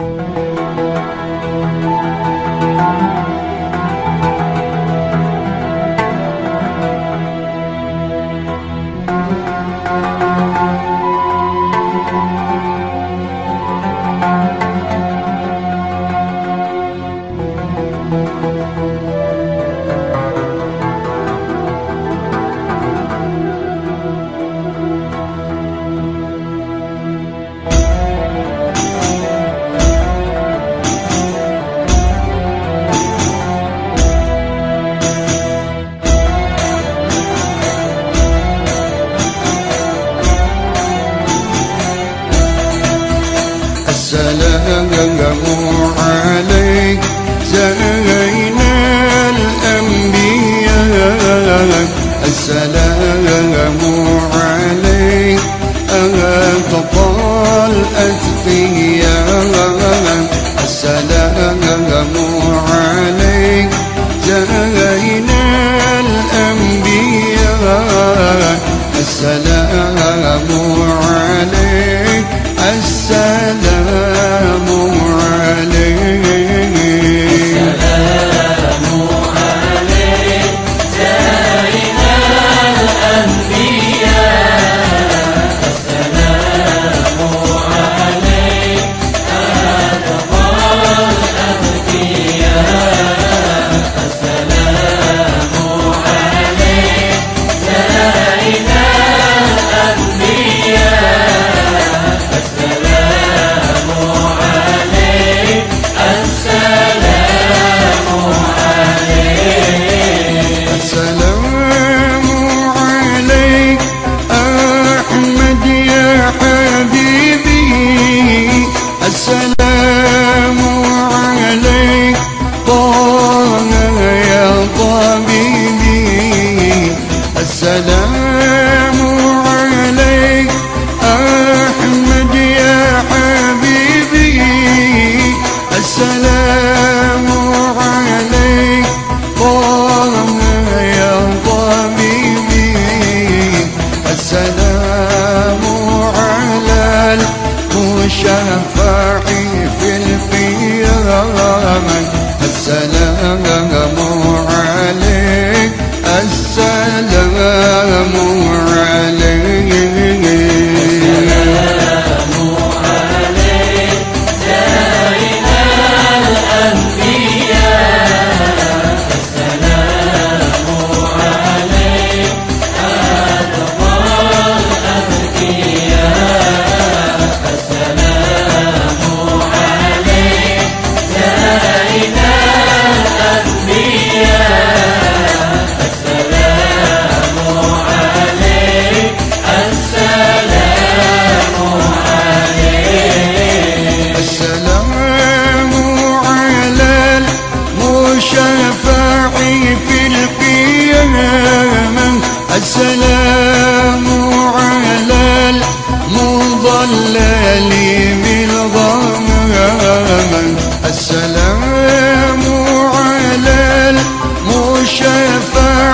عليك السلام عليك أنت طال أتقياء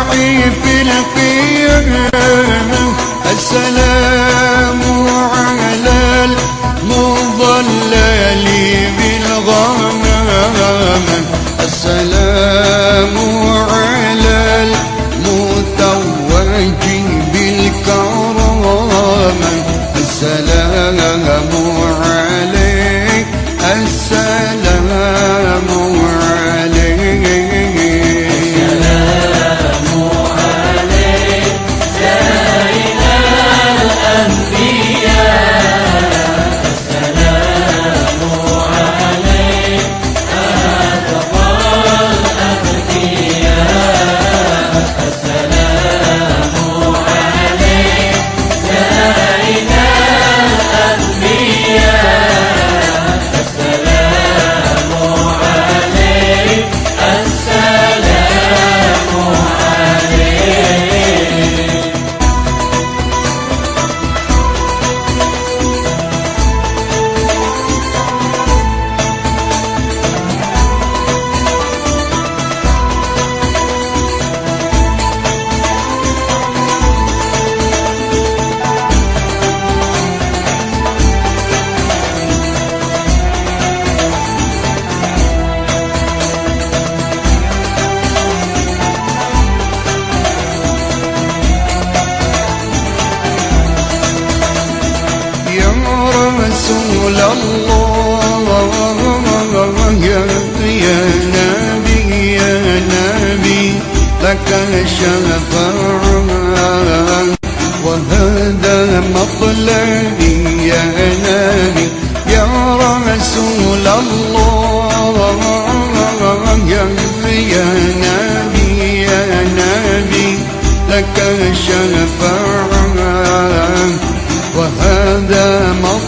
ضعيف القيم. السلام على المضلل بالغمام السلام الله يا نبي يا نبي لك الشفاعة وهذا مطلبي يا نبي يا رسول الله يا نبي يا نبي لك الشفاعة وهذا مطلبي